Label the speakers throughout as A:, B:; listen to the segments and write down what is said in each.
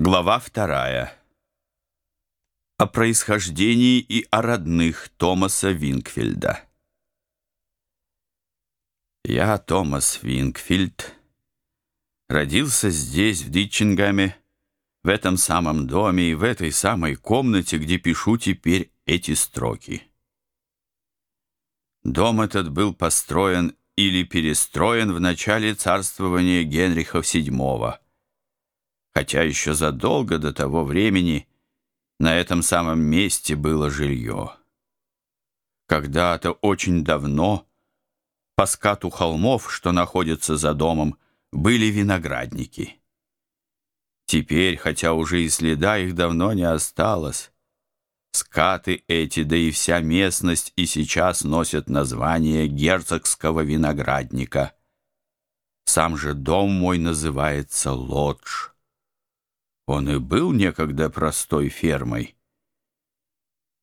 A: Глава вторая. О происхождении и о родных Томаса Винкфельда. Я, Томас Винкфельд, родился здесь, в Дитчингаме, в этом самом доме и в этой самой комнате, где пишу теперь эти строки. Дом этот был построен или перестроен в начале царствования Генриха VII, хотя еще задолго до того времени на этом самом месте было жилье. Когда-то очень давно по скату холмов, что находятся за домом, были виноградники. Теперь, хотя уже и следа их давно не осталось, скаты эти, да и вся местность и сейчас носят название герцогского виноградника. Сам же дом мой называется Лодж. Он и был некогда простой фермой.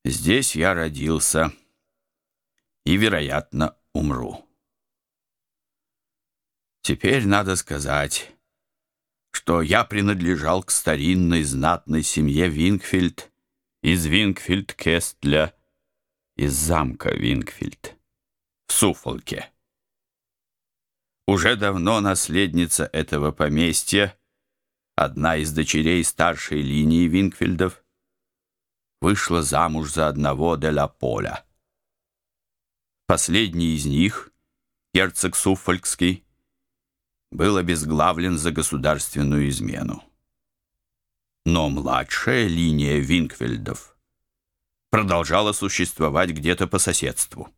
A: Здесь я родился и, вероятно, умру. Теперь надо сказать, что я принадлежал к старинной знатной семье Вингфильд из Вингфильд-Кестля, из замка Вингфильд в Суфолке. Уже давно наследница этого поместья одна из дочерей старшей линии Винкфельдов, вышла замуж за одного де Поля. Последний из них, герцог Суффолькский, был обезглавлен за государственную измену. Но младшая линия Винкфельдов продолжала существовать где-то по соседству.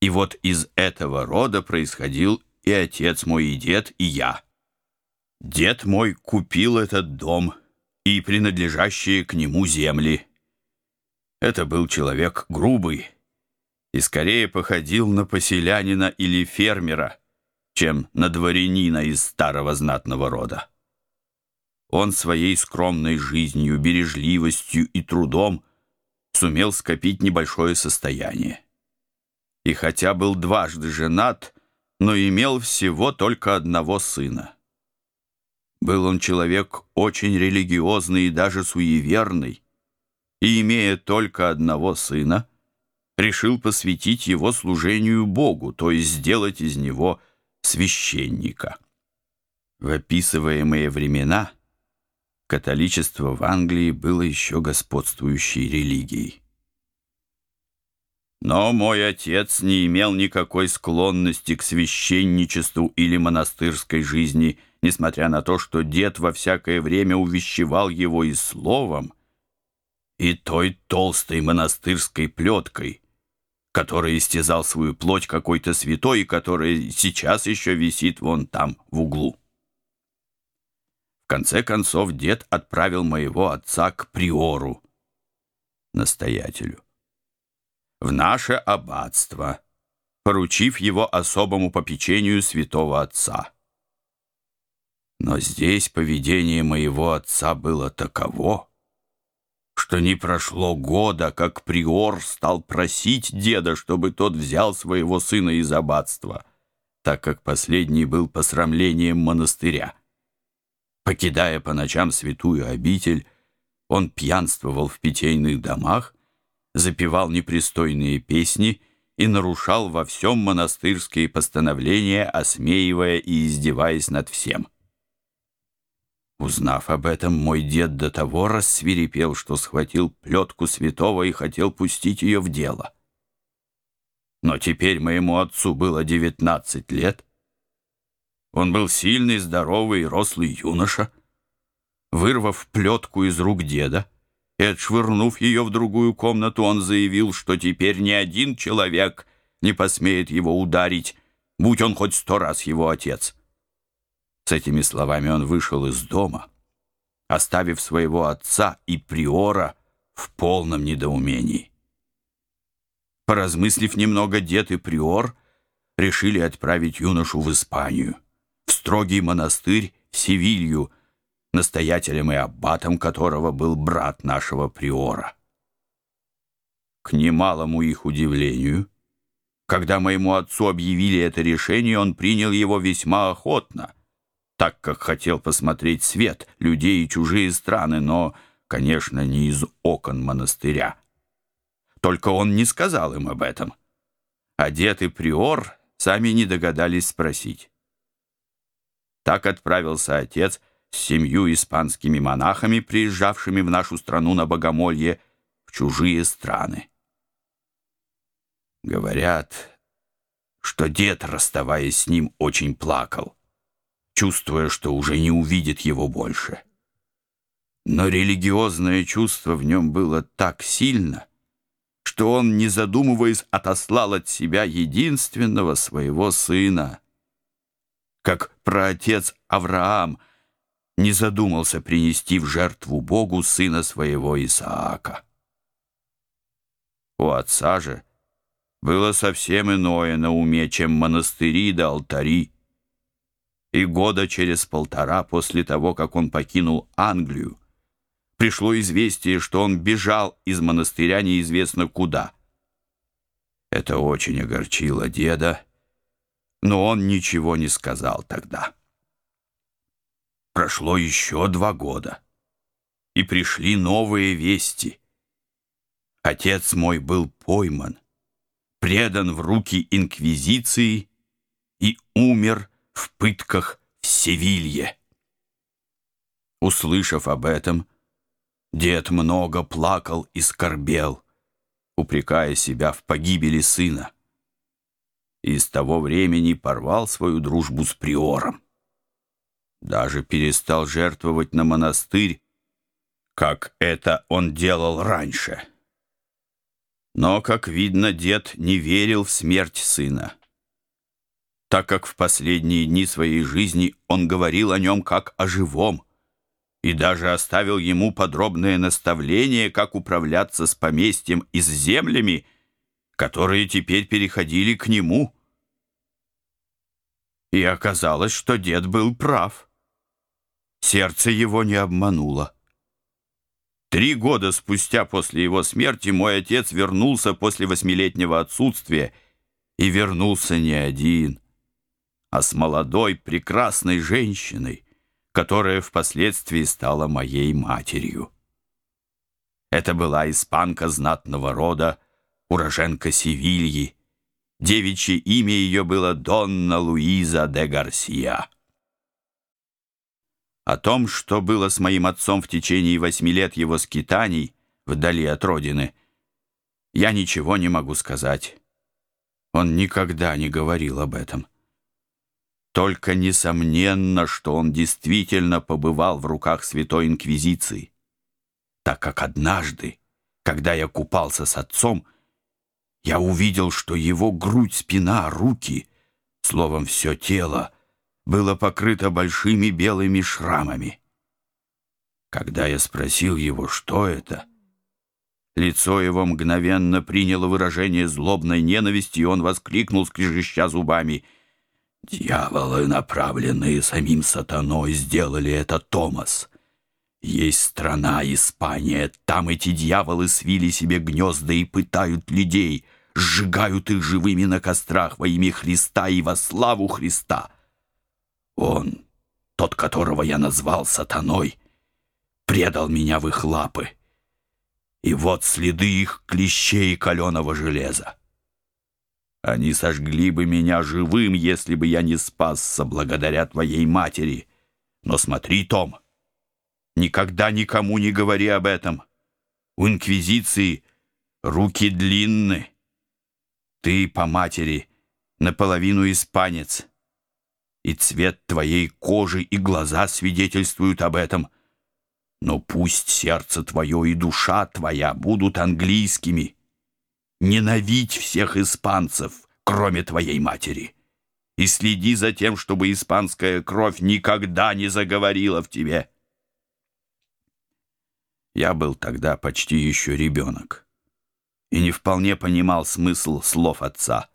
A: И вот из этого рода происходил и отец мой, и дед, и я — Дед мой купил этот дом и принадлежащие к нему земли. Это был человек грубый и скорее походил на поселянина или фермера, чем на дворянина из старого знатного рода. Он своей скромной жизнью, бережливостью и трудом сумел скопить небольшое состояние. И хотя был дважды женат, но имел всего только одного сына. Был он человек очень религиозный и даже суеверный, и, имея только одного сына, решил посвятить его служению Богу, то есть сделать из него священника. В описываемые времена католичество в Англии было еще господствующей религией. Но мой отец не имел никакой склонности к священничеству или монастырской жизни – несмотря на то, что дед во всякое время увещевал его и словом, и той толстой монастырской плеткой, которая истязал свою плоть какой-то святой, которая сейчас еще висит вон там, в углу. В конце концов дед отправил моего отца к приору, настоятелю, в наше аббатство, поручив его особому попечению святого отца. Но здесь поведение моего отца было таково, что не прошло года, как приор стал просить деда, чтобы тот взял своего сына из аббатства, так как последний был посрамлением монастыря. Покидая по ночам святую обитель, он пьянствовал в питейных домах, запевал непристойные песни и нарушал во всем монастырские постановления, осмеивая и издеваясь над всем. Узнав об этом, мой дед до того рассвирепел, что схватил плетку святого и хотел пустить ее в дело. Но теперь моему отцу было девятнадцать лет. Он был сильный, здоровый, рослый юноша. Вырвав плетку из рук деда и отшвырнув ее в другую комнату, он заявил, что теперь ни один человек не посмеет его ударить, будь он хоть сто раз его отец. С этими словами он вышел из дома, оставив своего отца и приора в полном недоумении. Поразмыслив немного, дед и приор решили отправить юношу в Испанию, в строгий монастырь в Севилью, настоятелем и аббатом которого был брат нашего приора. К немалому их удивлению, когда моему отцу объявили это решение, он принял его весьма охотно — так как хотел посмотреть свет, людей и чужие страны, но, конечно, не из окон монастыря. Только он не сказал им об этом. А дед и приор сами не догадались спросить. Так отправился отец с семью испанскими монахами, приезжавшими в нашу страну на богомолье, в чужие страны. Говорят, что дед, расставаясь с ним, очень плакал, чувствуя, что уже не увидит его больше. Но религиозное чувство в нем было так сильно, что он, не задумываясь, отослал от себя единственного своего сына. Как праотец Авраам не задумался принести в жертву Богу сына своего Исаака. У отца же было совсем иное на уме, чем монастыри да алтари. И года через полтора после того, как он покинул Англию, пришло известие, что он бежал из монастыря неизвестно куда. Это очень огорчило деда, но он ничего не сказал тогда. Прошло еще два года, и пришли новые вести. Отец мой был пойман, предан в руки инквизиции и умер в пытках в Севилье. Услышав об этом, Дед много плакал и скорбел, упрекая себя в погибели сына. И с того времени порвал свою дружбу с приором. Даже перестал жертвовать на монастырь, как это он делал раньше. Но, как видно, дед не верил в смерть сына, так как в последние дни своей жизни он говорил о нем как о живом, и даже оставил ему подробное наставление, как управляться с поместьем и с землями, которые теперь переходили к нему. И оказалось, что дед был прав. Сердце его не обмануло. Три года спустя после его смерти мой отец вернулся после восьмилетнего отсутствия, и вернулся не один, а с молодой прекрасной женщиной, которая впоследствии стала моей матерью. Это была испанка знатного рода, уроженка Севильи. Девичье имя ее было Донна Луиза де Гарсия. О том, что было с моим отцом в течение восьми лет его скитаний вдали от родины, я ничего не могу сказать. Он никогда не говорил об этом. Только несомненно, что он действительно побывал в руках Святой Инквизиции, так как однажды, когда я купался с отцом, я увидел, что его грудь, спина, руки, словом, все тело, было покрыто большими белыми шрамами. Когда я спросил его, что это, лицо его мгновенно приняло выражение злобной ненависти, и он воскликнул, скрежеща зубами — Дьяволы, направленные самим сатаной, сделали это Томас. Есть страна Испания, там эти дьяволы свили себе гнезда и пытают людей, сжигают их живыми на кострах во имя Христа и во славу Христа. Он, тот, которого я назвал сатаной, предал меня в их лапы. И вот следы их клещей и каленого железа. Они сожгли бы меня живым, если бы я не спасся благодаря твоей матери. Но смотри, Том, никогда никому не говори об этом. У Инквизиции руки длинны. Ты по матери наполовину испанец, и цвет твоей кожи и глаза свидетельствуют об этом. Но пусть сердце твое и душа твоя будут английскими» ненавидь всех испанцев, кроме твоей матери, и следи за тем, чтобы испанская кровь никогда не заговорила в тебе. Я был тогда почти еще ребенок и не вполне понимал смысл слов отца.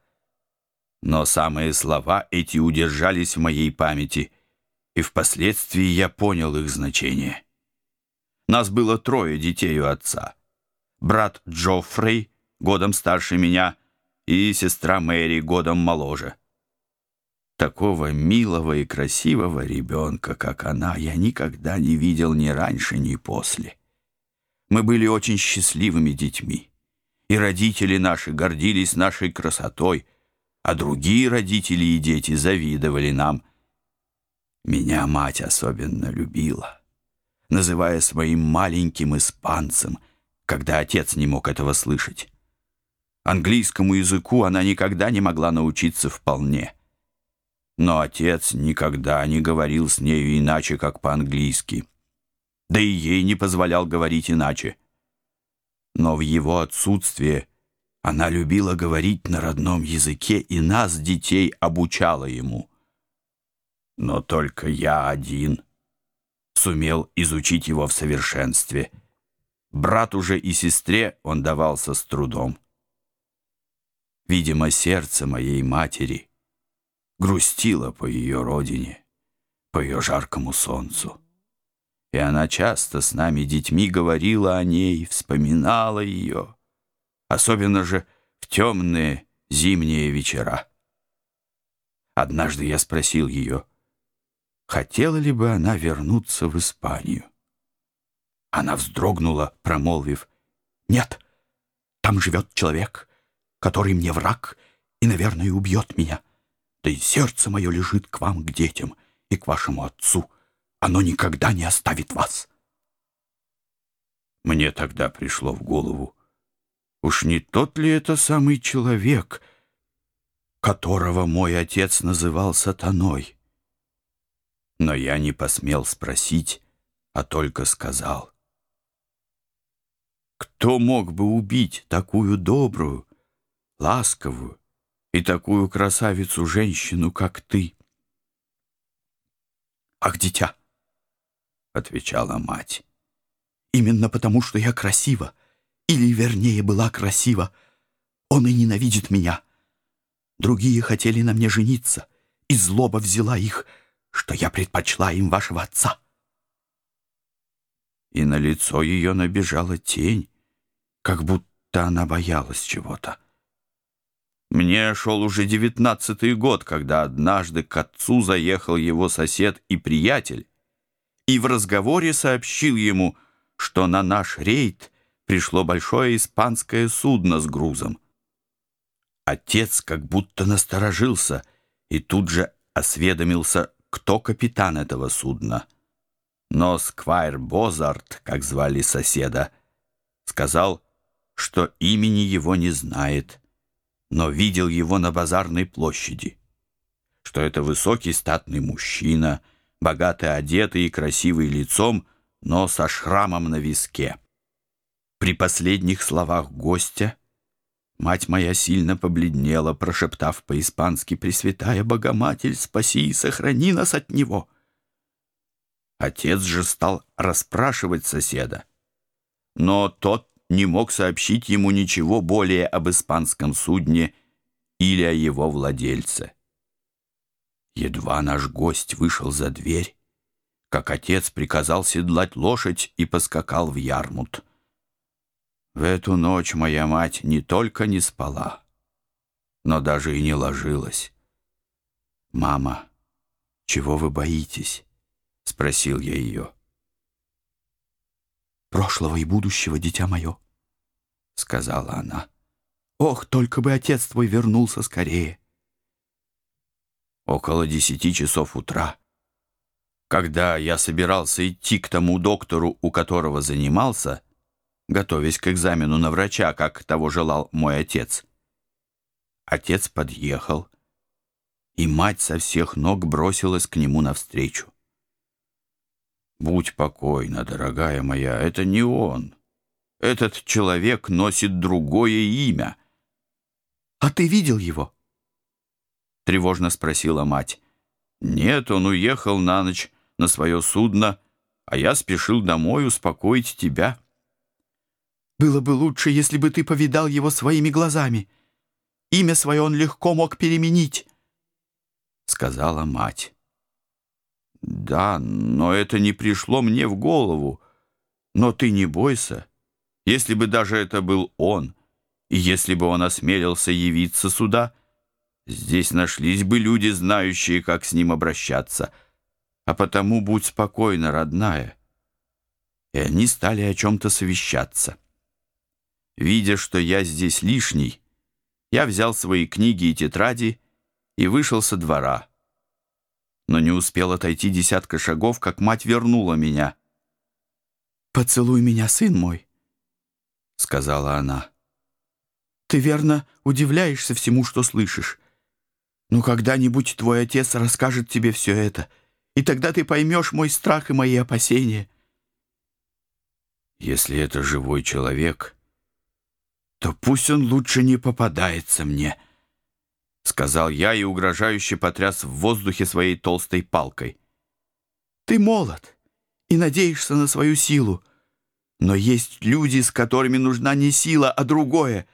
A: Но самые слова эти удержались в моей памяти, и впоследствии я понял их значение. Нас было трое детей у отца. Брат Такого милого и красивого ребенка, как она, я никогда не видел ни раньше, ни после. Мы были очень счастливыми детьми, и родители наши гордились нашей красотой, а другие родители и дети завидовали нам. Меня мать особенно любила, называя своим маленьким испанцем, когда отец не мог этого слышать. Английскому языку она никогда не могла научиться вполне. Но отец никогда не говорил с нею иначе, как по-английски. Да и ей не позволял говорить иначе. Но в его отсутствие она любила говорить на родном языке и нас, детей, обучала ему. Но только я один сумел изучить его в совершенстве. Брату же и сестре он давался с трудом. Видимо, сердце моей матери грустило по ее родине, по ее жаркому солнцу. И она часто с нами, детьми, говорила о ней, вспоминала ее, особенно же в темные зимние вечера. Однажды я спросил ее, хотела ли бы она вернуться в Испанию. Она вздрогнула, промолвив, «Нет, там живет человек, который мне враг и, наверное, убьет меня. Да и сердце мое лежит к вам, к детям и к вашему отцу. Оно никогда не оставит вас. Мне тогда пришло в голову, уж не тот ли это самый человек, которого мой отец называл сатаной? Но я не посмел спросить, а только сказал. Кто мог бы убить такую добрую, ласковую и такую красавицу-женщину, как ты. «Ах, дитя!» — отвечала мать. «Именно потому, что я красива, или, вернее, была красива, он и ненавидит меня. Другие хотели на мне жениться, и злоба взяла их, что я предпочла им вашего отца». И на лицо ее набежала тень, как будто она боялась чего-то. Мне шел уже девятнадцатый год, когда однажды к отцу заехал его сосед и приятель, и в разговоре сообщил ему, что на наш рейд пришло большое испанское судно с грузом. Отец как будто насторожился и тут же осведомился, кто капитан этого судна. Но Сквайр Бозарт, как звали соседа, сказал, что имени его не знает — но видел его на базарной площади, что это высокий статный мужчина, богато одетый и красивый лицом, но со шрамом на виске. При последних словах гостя мать моя сильно побледнела, прошептав по-испански «Пресвятая Богоматерь, спаси и сохрани нас от него!» Отец же стал расспрашивать соседа, но тот не мог сообщить ему ничего более об испанском судне или о его владельце. Едва наш гость вышел за дверь, как отец приказал седлать лошадь и поскакал в Ярмут. В эту ночь моя мать не только не спала, но даже и не ложилась. «Мама, чего вы боитесь?» — спросил я ее. «Прошлого и будущего, дитя мое», — сказала она. «Ох, только бы отец твой вернулся скорее!» Около десяти часов утра, когда я собирался идти к тому доктору, у которого занимался, готовясь к экзамену на врача, как того желал мой отец, отец подъехал, и мать со всех ног бросилась к нему навстречу. «Будь покойна, дорогая моя, это не он». Этот человек носит другое имя. «А ты видел его?» Тревожно спросила мать. «Нет, он уехал на ночь на свое судно, а я спешил домой успокоить тебя». «Было бы лучше, если бы ты повидал его своими глазами. Имя свое он легко мог переменить», — сказала мать. «Да, но это не пришло мне в голову. Но ты не бойся». Если бы даже это был он, и если бы он осмелился явиться сюда, здесь нашлись бы люди, знающие, как с ним обращаться. А потому будь спокойна, родная. И они стали о чем-то совещаться. Видя, что я здесь лишний, я взял свои книги и тетради и вышел со двора. Но не успел отойти десятка шагов, как мать вернула меня.
B: «Поцелуй меня, сын мой», — сказала она. «Ты верно удивляешься всему, что слышишь. Но когда-нибудь твой отец расскажет тебе все это, и тогда ты поймешь мой страх и мои опасения».
A: «Если это живой человек, то пусть он лучше не попадается мне», — сказал я и угрожающе потряс в воздухе своей толстой палкой.
B: «Ты молод и надеешься на свою силу, но есть люди, с которыми нужна не сила, а другое.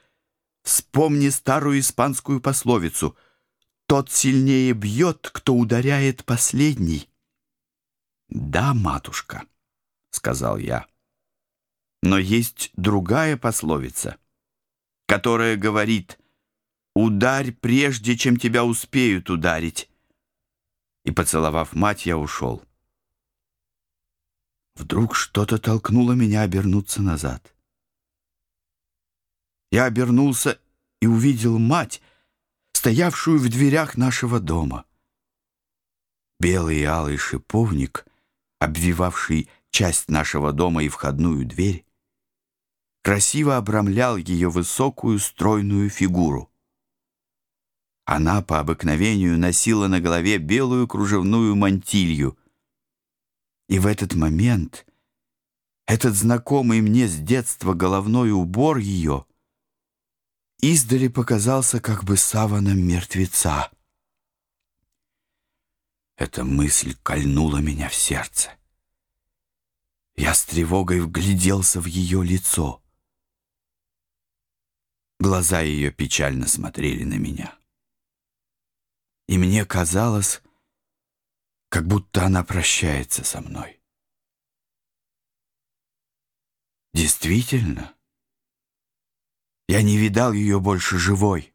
B: Вспомни старую испанскую пословицу «Тот сильнее бьет, кто ударяет последний».
A: «Да, матушка», — сказал я. «Но есть другая пословица, которая говорит «Ударь, прежде чем тебя успеют ударить». И, поцеловав мать, я ушел. Вдруг что-то толкнуло меня обернуться назад. Я обернулся и увидел мать, стоявшую в дверях нашего дома. Белый и алый шиповник, обвивавший часть нашего дома и входную дверь, красиво обрамлял ее высокую стройную фигуру. Она по обыкновению носила на голове белую кружевную мантилью, и в этот момент этот знакомый мне с детства головной убор ее издали показался как бы саваном мертвеца. Эта мысль кольнула меня в сердце. Я с тревогой вгляделся в ее лицо. Глаза ее печально смотрели на меня. И мне казалось, как будто она прощается со мной. Действительно, я не видал ее больше живой.